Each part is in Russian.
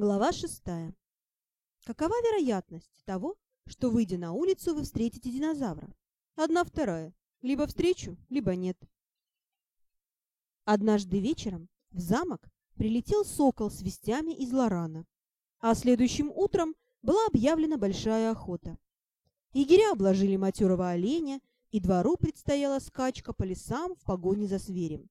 Глава шестая. Какова вероятность того, что, выйдя на улицу, вы встретите динозавра? Одна вторая. Либо встречу, либо нет. Однажды вечером в замок прилетел сокол с вестями из Лорана, а следующим утром была объявлена большая охота. Егеря обложили матерого оленя, и двору предстояла скачка по лесам в погоне за зверем.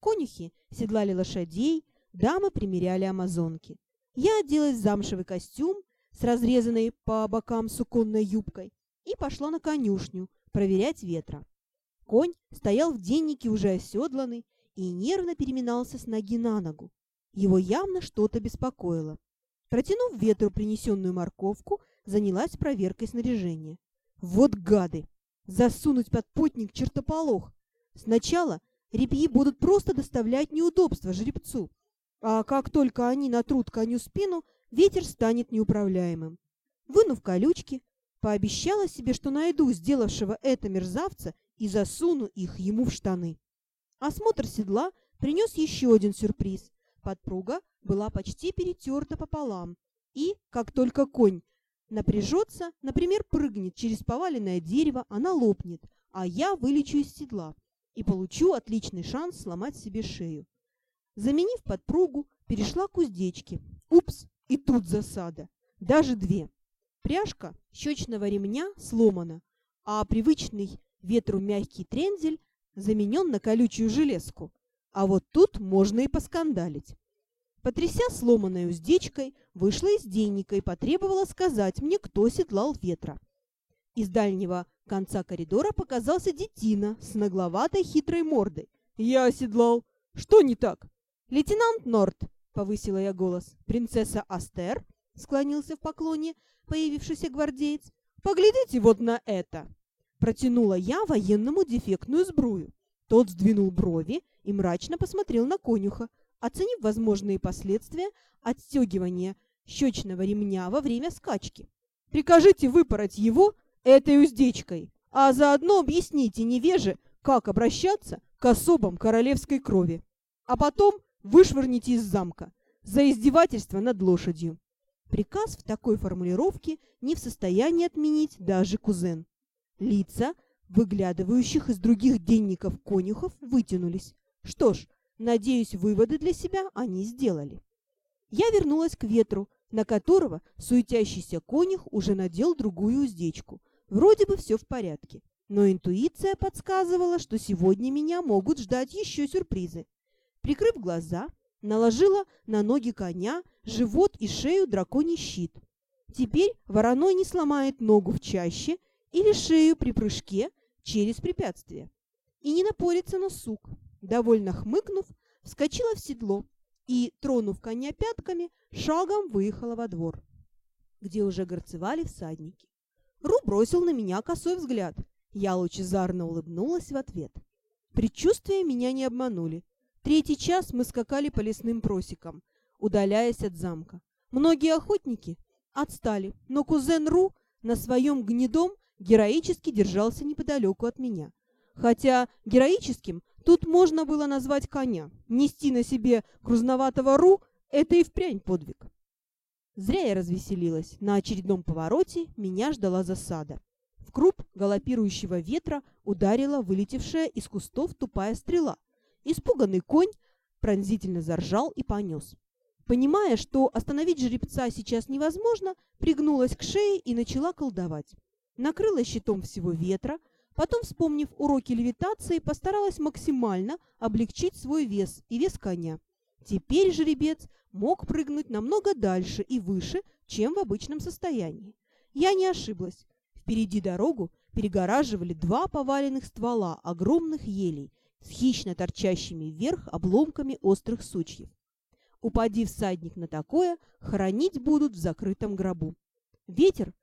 Конюхи седлали лошадей, дамы примеряли амазонки. Я оделась в замшевый костюм с разрезанной по бокам суконной юбкой и пошла на конюшню проверять ветра. Конь стоял в деннике уже оседланный и нервно переминался с ноги на ногу. Его явно что-то беспокоило. Протянув ветру принесенную морковку, занялась проверкой снаряжения. Вот гады! Засунуть под потник чертополох! Сначала репьи будут просто доставлять неудобства жеребцу, а как только они натрут коню спину, ветер станет неуправляемым. Вынув колючки, пообещала себе, что найду сделавшего это мерзавца и засуну их ему в штаны. Осмотр седла принес еще один сюрприз. Подпруга была почти перетерта пополам, и, как только конь напряжется, например, прыгнет через поваленное дерево, она лопнет, а я вылечу из седла и получу отличный шанс сломать себе шею. Заменив подпругу, перешла к уздечке. Упс, и тут засада. Даже две. Пряжка щечного ремня сломана, а привычный ветру мягкий трензель заменен на колючую железку. А вот тут можно и поскандалить. Потряся сломанной уздечкой, вышла из денника и потребовала сказать мне, кто седлал ветра. Из дальнего конца коридора показался детина с нагловатой хитрой мордой. «Я оседлал. Что не так?» «Лейтенант Норт!» — повысила я голос. «Принцесса Астер?» — склонился в поклоне появившийся гвардеец. «Поглядите вот на это!» Протянула я военному дефектную сбрую. Тот сдвинул брови и мрачно посмотрел на конюха, оценив возможные последствия отстегивания щечного ремня во время скачки. «Прикажите выпороть его этой уздечкой, а заодно объясните невеже, как обращаться к особам королевской крови. А потом вышвырните из замка за издевательство над лошадью. Приказ в такой формулировке не в состоянии отменить даже кузен. Лица, выглядывающих из других денников конюхов, вытянулись. Что ж, надеюсь, выводы для себя они сделали. Я вернулась к ветру, на которого суетящийся конюх уже надел другую уздечку. Вроде бы все в порядке, но интуиция подсказывала, что сегодня меня могут ждать еще сюрпризы. Прикрыв глаза, наложила на ноги коня, живот и шею драконий щит. Теперь вороной не сломает ногу в чаще или шею при прыжке через препятствие. И не напорится на сук. Довольно хмыкнув, вскочила в седло и, тронув коня пятками, шагом выехала во двор, где уже горцевали всадники. Ру бросил на меня косой взгляд. Я лучезарно улыбнулась в ответ. Предчувствия меня не обманули. Третий час мы скакали по лесным просекам, удаляясь от замка. Многие охотники отстали, но кузен Ру на своем гнедом героически держался неподалеку от меня. Хотя героическим тут можно было назвать коня. Нести на себе грузноватого Ру — это и впрямь подвиг. Зря я развеселилась. На очередном повороте меня ждала засада. В круп галопирующего ветра ударила вылетевшая из кустов тупая стрела. Испуганный конь пронзительно заржал и понес. Понимая, что остановить жеребца сейчас невозможно, пригнулась к шее и начала колдовать. Накрыла щитом всего ветра, потом, вспомнив уроки левитации, постаралась максимально облегчить свой вес и вес коня. Теперь жеребец мог прыгнуть намного дальше и выше, чем в обычном состоянии. Я не ошиблась. Впереди дорогу перегораживали два поваленных ствола огромных елей – с хищно торчащими вверх обломками острых сучьев. Упади всадник на такое, хоронить будут в закрытом гробу. Ветер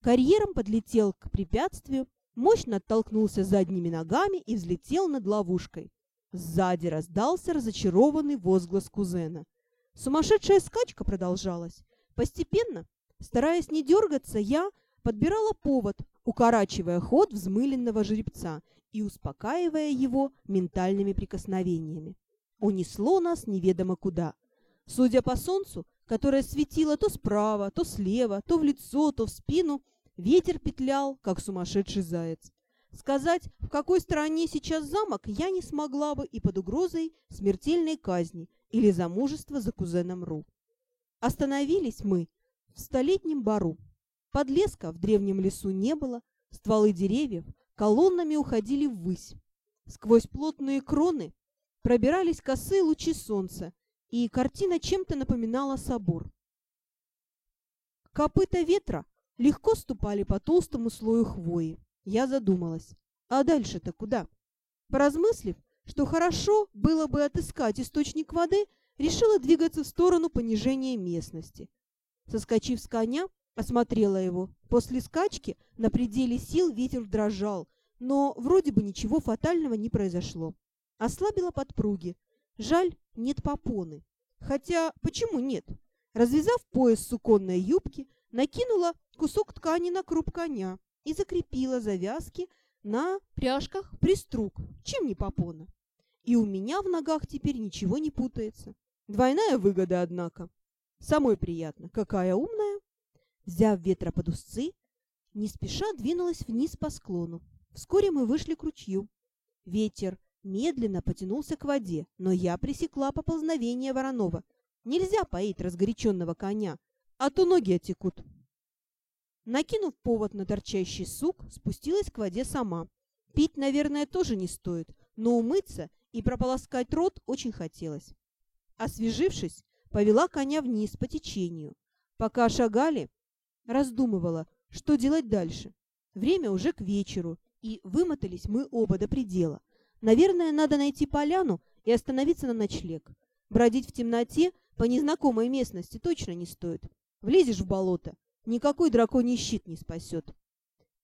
карьером подлетел к препятствию, мощно оттолкнулся задними ногами и взлетел над ловушкой. Сзади раздался разочарованный возглас кузена. Сумасшедшая скачка продолжалась. Постепенно, стараясь не дергаться, я подбирала повод, укорачивая ход взмыленного жеребца и успокаивая его ментальными прикосновениями. Унесло нас неведомо куда. Судя по солнцу, которое светило то справа, то слева, то в лицо, то в спину, ветер петлял, как сумасшедший заяц. Сказать, в какой стороне сейчас замок, я не смогла бы и под угрозой смертельной казни или замужества за кузеном Ру. Остановились мы в столетнем бару. Подлеска в древнем лесу не было, стволы деревьев колоннами уходили ввысь. Сквозь плотные кроны пробирались косые лучи солнца, и картина чем-то напоминала собор. Копыта ветра легко ступали по толстому слою хвои. Я задумалась. А дальше-то куда? Поразмыслив, что хорошо было бы отыскать источник воды, решила двигаться в сторону понижения местности. Соскочив с коня, осмотрела его. После скачки на пределе сил ветер дрожал, но вроде бы ничего фатального не произошло. Ослабила подпруги. Жаль, нет попоны. Хотя, почему нет? Развязав пояс суконной юбки, накинула кусок ткани на круп коня и закрепила завязки на пряжках приструг, чем не попона. И у меня в ногах теперь ничего не путается. Двойная выгода, однако. Самой приятно. Какая умная. Взяв ветра под узцы, не спеша двинулась вниз по склону. Вскоре мы вышли к ручью. Ветер медленно потянулся к воде, но я пресекла поползновение Воронова. Нельзя поить разгоряченного коня, а то ноги отекут. Накинув повод на торчащий сук, спустилась к воде сама. Пить, наверное, тоже не стоит, но умыться и прополоскать рот очень хотелось. Освежившись, повела коня вниз по течению. Пока шагали, раздумывала, что делать дальше. Время уже к вечеру, и вымотались мы оба до предела. Наверное, надо найти поляну и остановиться на ночлег. Бродить в темноте по незнакомой местности точно не стоит. Влезешь в болото, никакой драконий щит не спасет.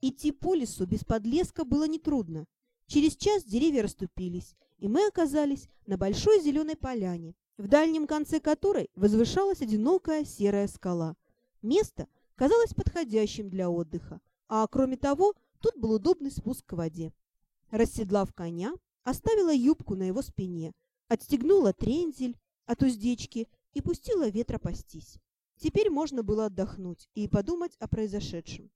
Идти по лесу без подлеска было нетрудно. Через час деревья расступились, и мы оказались на большой зеленой поляне, в дальнем конце которой возвышалась одинокая серая скала. Место казалось подходящим для отдыха, а кроме того, тут был удобный спуск к воде. Расседлав коня, оставила юбку на его спине, отстегнула трензель от уздечки и пустила ветра пастись. Теперь можно было отдохнуть и подумать о произошедшем.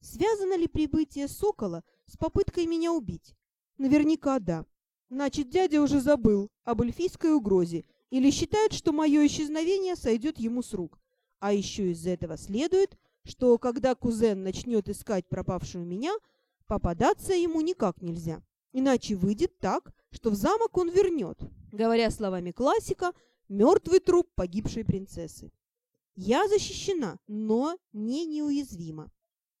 Связано ли прибытие сокола с попыткой меня убить? Наверняка да. Значит, дядя уже забыл об эльфийской угрозе или считает, что мое исчезновение сойдет ему с рук. А еще из этого следует, что когда кузен начнет искать пропавшую меня, попадаться ему никак нельзя. Иначе выйдет так, что в замок он вернет, говоря словами классика, мертвый труп погибшей принцессы. Я защищена, но не неуязвима.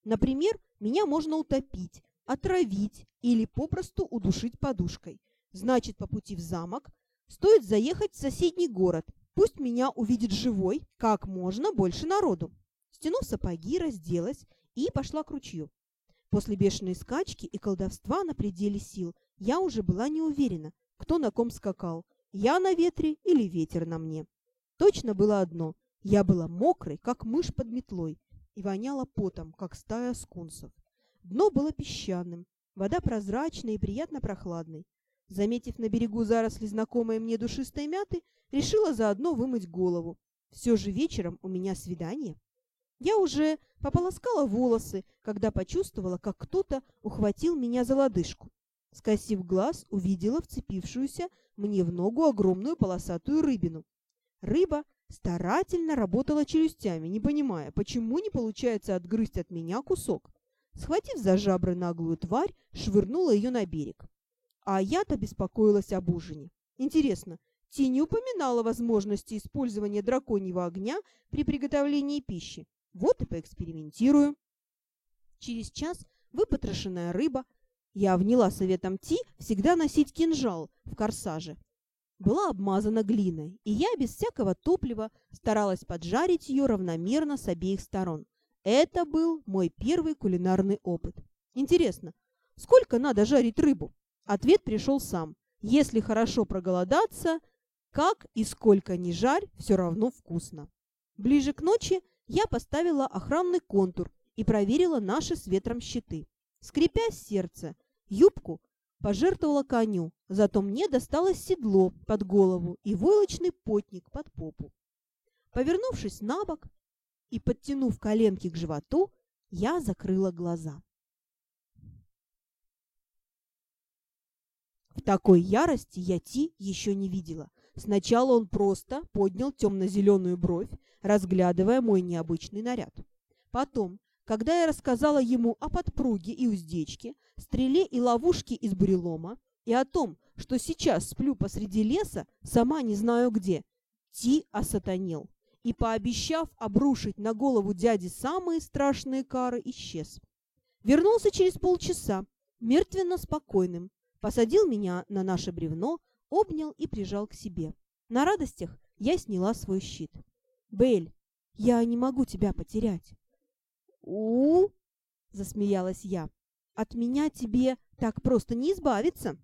Например, меня можно утопить, отравить или попросту удушить подушкой. Значит, по пути в замок стоит заехать в соседний город. Пусть меня увидит живой, как можно больше народу. Стянув сапоги, разделась и пошла к ручью. После бешеной скачки и колдовства на пределе сил я уже была не уверена, кто на ком скакал, я на ветре или ветер на мне. Точно было одно – я была мокрой, как мышь под метлой, и воняла потом, как стая скунсов. Дно было песчаным, вода прозрачной и приятно прохладной. Заметив на берегу заросли знакомой мне душистой мяты, решила заодно вымыть голову. Все же вечером у меня свидание. Я уже пополоскала волосы, когда почувствовала, как кто-то ухватил меня за лодыжку. Скосив глаз, увидела вцепившуюся мне в ногу огромную полосатую рыбину. Рыба старательно работала челюстями, не понимая, почему не получается отгрызть от меня кусок. Схватив за жабры наглую тварь, швырнула ее на берег. А я-то беспокоилась об ужине. Интересно, Ти не упоминала возможности использования драконьего огня при приготовлении пищи. Вот и поэкспериментирую. Через час выпотрошенная рыба, я вняла советом Ти всегда носить кинжал в корсаже, была обмазана глиной, и я без всякого топлива старалась поджарить ее равномерно с обеих сторон. Это был мой первый кулинарный опыт. Интересно, сколько надо жарить рыбу? Ответ пришел сам. Если хорошо проголодаться, как и сколько ни жарь, все равно вкусно. Ближе к ночи я поставила охранный контур и проверила наши с ветром щиты. Скрипя сердце, юбку пожертвовала коню, зато мне досталось седло под голову и войлочный потник под попу. Повернувшись на бок и подтянув коленки к животу, я закрыла глаза. В такой ярости я Ти еще не видела. Сначала он просто поднял темно-зеленую бровь, разглядывая мой необычный наряд. Потом, когда я рассказала ему о подпруге и уздечке, стреле и ловушке из бурелома, и о том, что сейчас сплю посреди леса, сама не знаю где, Ти осатанел и, пообещав обрушить на голову дяди самые страшные кары, исчез. Вернулся через полчаса, мертвенно спокойным, посадил меня на наше бревно, обнял и прижал к себе. На радостях я сняла свой щит. «Бель, я не могу тебя потерять». «У-у-у!» засмеялась я. «От меня тебе так просто не избавиться!»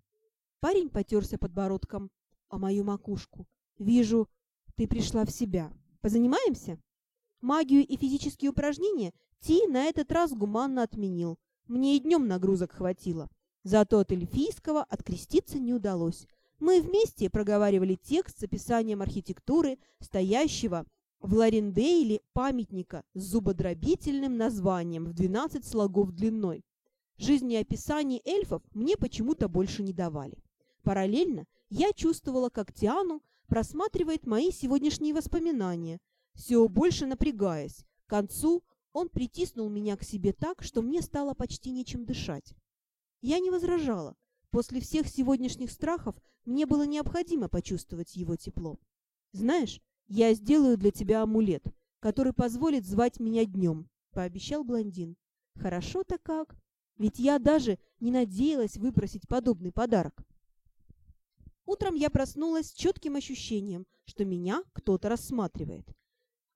Парень потерся подбородком о мою макушку. «Вижу, ты пришла в себя. Позанимаемся?» Магию и физические упражнения Ти на этот раз гуманно отменил. Мне и днем нагрузок хватило. Зато от эльфийского откреститься не удалось. Мы вместе проговаривали текст с описанием архитектуры, стоящего в Ларендейле памятника с зубодробительным названием в 12 слогов длиной. Жизнеописаний эльфов мне почему-то больше не давали. Параллельно я чувствовала, как Тиану просматривает мои сегодняшние воспоминания, все больше напрягаясь. К концу он притиснул меня к себе так, что мне стало почти нечем дышать. Я не возражала. После всех сегодняшних страхов мне было необходимо почувствовать его тепло. «Знаешь, я сделаю для тебя амулет, который позволит звать меня днем», — пообещал блондин. «Хорошо-то как? Ведь я даже не надеялась выпросить подобный подарок». Утром я проснулась с четким ощущением, что меня кто-то рассматривает.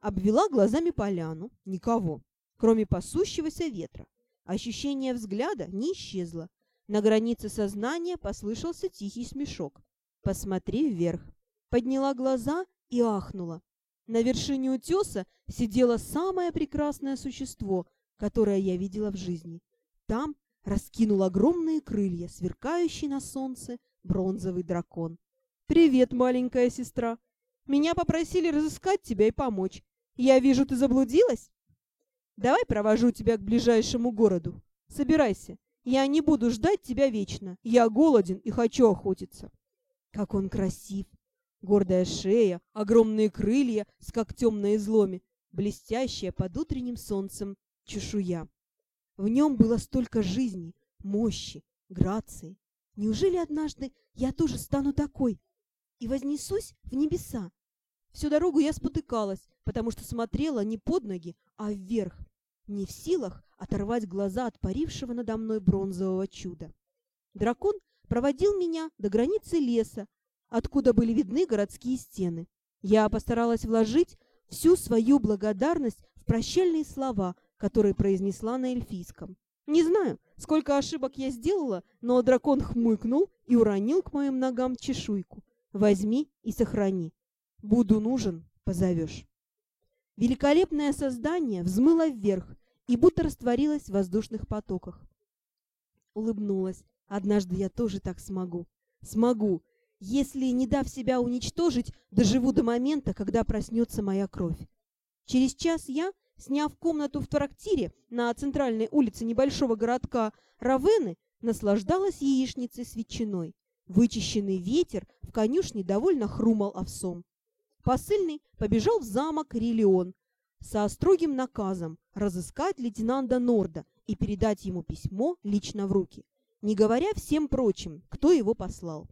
Обвела глазами поляну. Никого, кроме пасущегося ветра. Ощущение взгляда не исчезло. На границе сознания послышался тихий смешок. «Посмотри вверх». Подняла глаза и ахнула. На вершине утеса сидело самое прекрасное существо, которое я видела в жизни. Там раскинул огромные крылья, сверкающий на солнце бронзовый дракон. «Привет, маленькая сестра! Меня попросили разыскать тебя и помочь. Я вижу, ты заблудилась? Давай провожу тебя к ближайшему городу. Собирайся, я не буду ждать тебя вечно. Я голоден и хочу охотиться». Как он красив! Гордая шея, огромные крылья с когтем на изломе, блестящая под утренним солнцем чешуя. В нем было столько жизни, мощи, грации. Неужели однажды я тоже стану такой и вознесусь в небеса? Всю дорогу я спотыкалась, потому что смотрела не под ноги, а вверх, не в силах оторвать глаза от парившего надо мной бронзового чуда. Дракон проводил меня до границы леса, откуда были видны городские стены. Я постаралась вложить всю свою благодарность в прощальные слова, которые произнесла на эльфийском. Не знаю, сколько ошибок я сделала, но дракон хмыкнул и уронил к моим ногам чешуйку. «Возьми и сохрани. Буду нужен, позовешь». Великолепное создание взмыло вверх и будто растворилось в воздушных потоках. Улыбнулась. «Однажды я тоже так смогу. Смогу, если, не дав себя уничтожить, доживу до момента, когда проснется моя кровь. Через час я, сняв комнату в трактире на центральной улице небольшого городка Равены, наслаждалась яичницей с ветчиной. Вычищенный ветер в конюшне довольно хрумал овсом. Посыльный побежал в замок Релион со строгим наказом разыскать лейтенанта Норда и передать ему письмо лично в руки, не говоря всем прочим, кто его послал.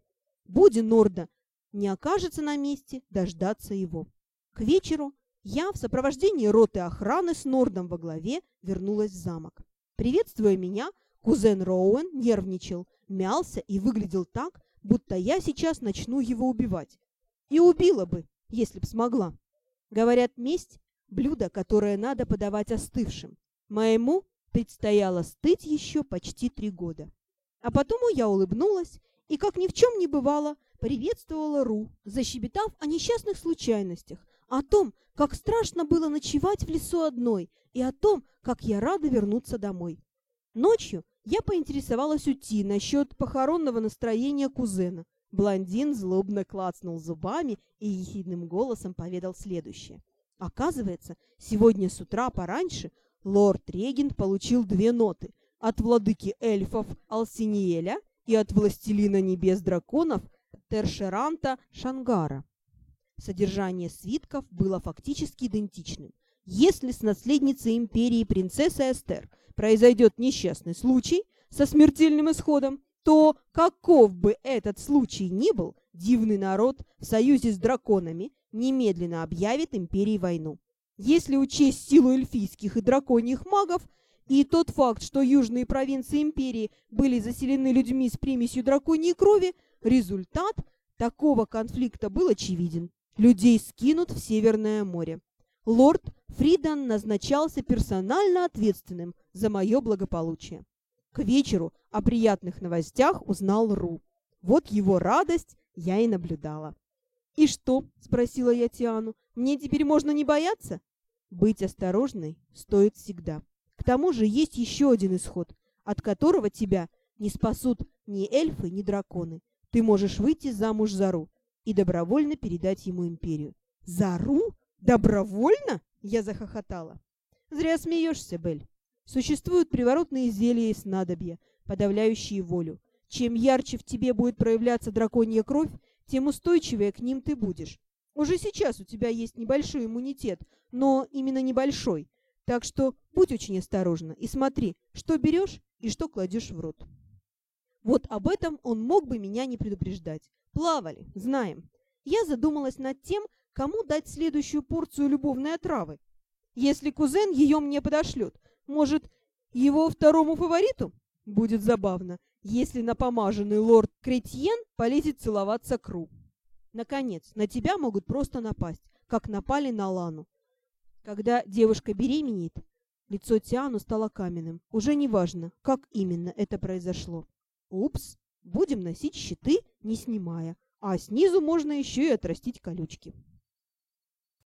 Буди Норда не окажется на месте, дождаться его. К вечеру я в сопровождении роты охраны с Нордом во главе вернулась в замок. Приветствуя меня, кузен Роуэн нервничал, мялся и выглядел так, будто я сейчас начну его убивать. И убила бы, если б смогла. Говорят, месть – блюдо, которое надо подавать остывшим. Моему предстояло стыть еще почти три года. А потому я улыбнулась и, как ни в чем не бывало, приветствовала Ру, защебетав о несчастных случайностях, о том, как страшно было ночевать в лесу одной, и о том, как я рада вернуться домой. Ночью я поинтересовалась у Ти насчет похоронного настроения кузена. Блондин злобно клацнул зубами и ехидным голосом поведал следующее. Оказывается, сегодня с утра пораньше лорд-регент получил две ноты от владыки эльфов Алсиниеля и от властелина небес драконов Тершеранта Шангара. Содержание свитков было фактически идентичным. Если с наследницей империи принцессой Эстер произойдет несчастный случай со смертельным исходом, то, каков бы этот случай ни был, дивный народ в союзе с драконами немедленно объявит империи войну. Если учесть силу эльфийских и драконьих магов и тот факт, что южные провинции империи были заселены людьми с примесью драконьей крови, результат такого конфликта был очевиден. Людей скинут в Северное море. Лорд Фридан назначался персонально ответственным за мое благополучие. К вечеру о приятных новостях узнал Ру. Вот его радость я и наблюдала. «И что?» — спросила я Тиану. «Мне теперь можно не бояться?» Быть осторожной стоит всегда. К тому же есть еще один исход, от которого тебя не спасут ни эльфы, ни драконы. Ты можешь выйти замуж за Ру и добровольно передать ему империю. «За Ру? Добровольно?» — я захохотала. «Зря смеешься, Бель. Существуют приворотные зелья и снадобья, подавляющие волю. Чем ярче в тебе будет проявляться драконья кровь, тем устойчивее к ним ты будешь. Уже сейчас у тебя есть небольшой иммунитет, но именно небольшой. Так что будь очень осторожна и смотри, что берешь и что кладешь в рот. Вот об этом он мог бы меня не предупреждать. Плавали, знаем. Я задумалась над тем, кому дать следующую порцию любовной отравы. Если кузен ее мне подошлет, может, его второму фавориту? Будет забавно если напомаженный лорд Кретьен полезет целоваться Кру. Наконец, на тебя могут просто напасть, как напали на Лану. Когда девушка беременеет, лицо Тиану стало каменным. Уже не важно, как именно это произошло. Упс, будем носить щиты, не снимая, а снизу можно еще и отрастить колючки.